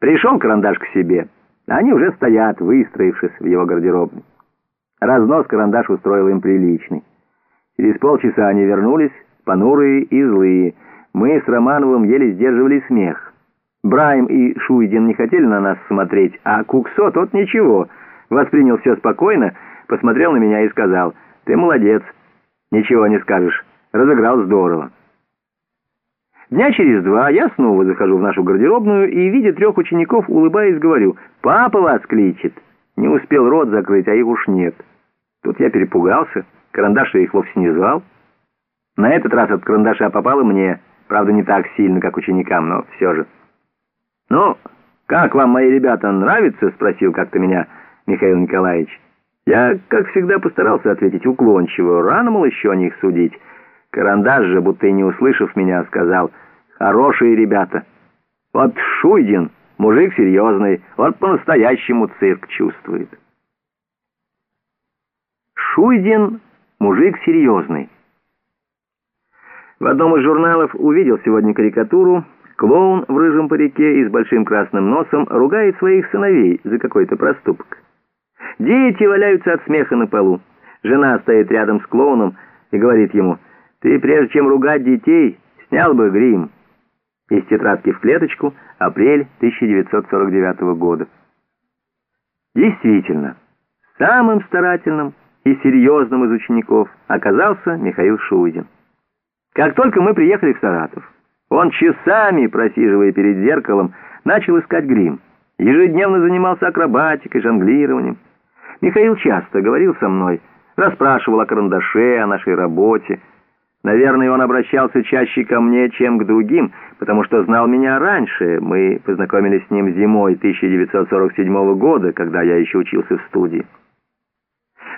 Пришел карандаш к себе. Они уже стоят, выстроившись в его гардеробной. Разнос карандаш устроил им приличный. Через полчаса они вернулись, понурые и злые. Мы с Романовым еле сдерживали смех. Брайм и Шуйдин не хотели на нас смотреть, а Куксо, тот ничего, воспринял все спокойно, посмотрел на меня и сказал, «Ты молодец, ничего не скажешь, разыграл здорово». Дня через два я снова захожу в нашу гардеробную и, видя трех учеников, улыбаясь, говорю, «Папа вас кличет». Не успел рот закрыть, а их уж нет. Тут я перепугался, карандаш я их вовсе не звал. На этот раз от карандаша попало мне, правда, не так сильно, как ученикам, но все же. «Ну, как вам, мои ребята, нравится?» — спросил как-то меня Михаил Николаевич. Я, как всегда, постарался ответить уклончиво. Рано, мол, еще о них судить. Карандаш же, будто и не услышав меня, сказал, «Хорошие ребята. Вот Шуйдин, мужик серьезный, вот по-настоящему цирк чувствует». Шуйдин, мужик серьезный. В одном из журналов увидел сегодня карикатуру. Клоун в рыжем парике и с большим красным носом ругает своих сыновей за какой-то проступок. Дети валяются от смеха на полу. Жена стоит рядом с клоуном и говорит ему, «Ты, прежде чем ругать детей, снял бы грим». Из тетрадки в клеточку, апрель 1949 года. Действительно, самым старательным и серьезным из учеников оказался Михаил Шуйдин. Как только мы приехали в Саратов, он часами, просиживая перед зеркалом, начал искать грим. Ежедневно занимался акробатикой, жонглированием. Михаил часто говорил со мной, расспрашивал о карандаше, о нашей работе. Наверное, он обращался чаще ко мне, чем к другим, потому что знал меня раньше. Мы познакомились с ним зимой 1947 года, когда я еще учился в студии.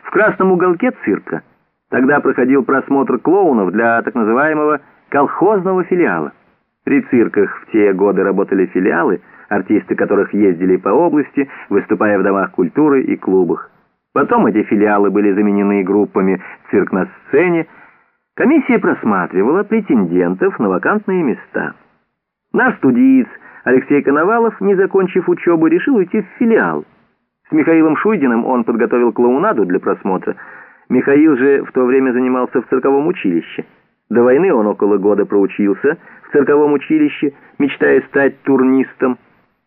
В красном уголке цирка тогда проходил просмотр клоунов для так называемого колхозного филиала. При цирках в те годы работали филиалы, артисты которых ездили по области, выступая в домах культуры и клубах. Потом эти филиалы были заменены группами «Цирк на сцене». Комиссия просматривала претендентов на вакантные места. Наш студиец Алексей Коновалов, не закончив учебу, решил уйти в филиал. С Михаилом Шуйдиным он подготовил клоунаду для просмотра. Михаил же в то время занимался в цирковом училище. До войны он около года проучился в цирковом училище, мечтая стать турнистом.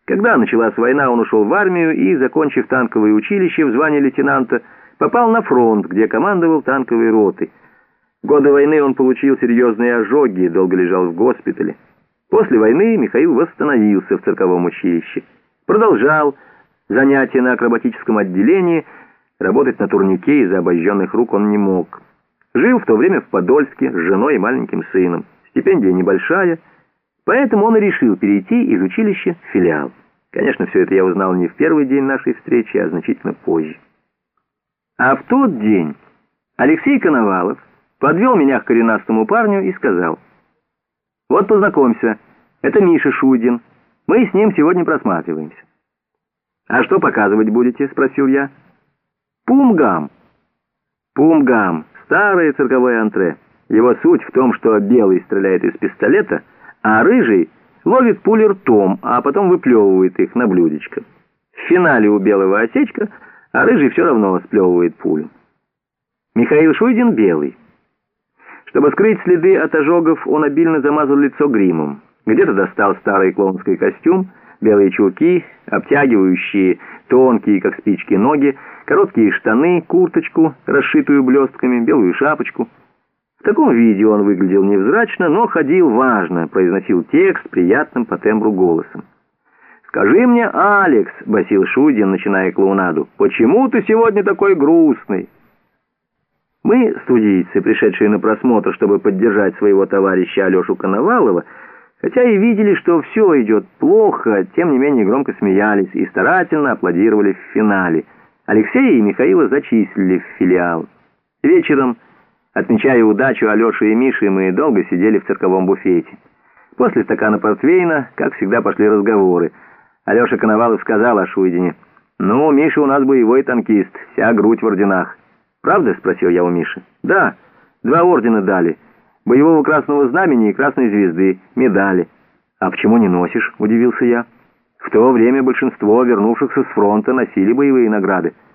Когда началась война, он ушел в армию и, закончив танковое училище в звании лейтенанта, попал на фронт, где командовал танковой ротой. Годы войны он получил серьезные ожоги и долго лежал в госпитале. После войны Михаил восстановился в цирковом училище. Продолжал занятия на акробатическом отделении, работать на турнике из-за обожженных рук он не мог. Жил в то время в Подольске с женой и маленьким сыном. Стипендия небольшая, поэтому он и решил перейти из училища в филиал. Конечно, все это я узнал не в первый день нашей встречи, а значительно позже. А в тот день Алексей Коновалов подвел меня к коренастому парню и сказал, «Вот познакомься, это Миша Шудин, мы с ним сегодня просматриваемся». «А что показывать будете?» — спросил я. «Пумгам». «Пумгам» Старое цирковое антре. Его суть в том, что белый стреляет из пистолета, а рыжий ловит пули ртом, а потом выплевывает их на блюдечко. В финале у белого осечка, а рыжий все равно сплевывает пулю. Михаил Шуйдин белый. Чтобы скрыть следы от ожогов, он обильно замазал лицо гримом. Где-то достал старый клоунский костюм, белые чулки, обтягивающие тонкие, как спички, ноги, короткие штаны, курточку, расшитую блестками, белую шапочку. В таком виде он выглядел невзрачно, но ходил важно, произносил текст приятным по тембру голосом. «Скажи мне, Алекс», — басил Шудин, начиная клоунаду, — «почему ты сегодня такой грустный?» Мы, студийцы, пришедшие на просмотр, чтобы поддержать своего товарища Алешу Коновалова, Хотя и видели, что все идет плохо, тем не менее громко смеялись и старательно аплодировали в финале. Алексея и Михаила зачислили в филиал. Вечером, отмечая удачу Алеши и Миши, мы долго сидели в цирковом буфете. После стакана портвейна, как всегда, пошли разговоры. Алеша Коновалов сказал о Шуйдине. «Ну, Миша у нас боевой танкист, вся грудь в орденах». «Правда?» — спросил я у Миши. «Да, два ордена дали» боевого красного знамени и красной звезды, медали. «А почему не носишь?» — удивился я. В то время большинство вернувшихся с фронта носили боевые награды.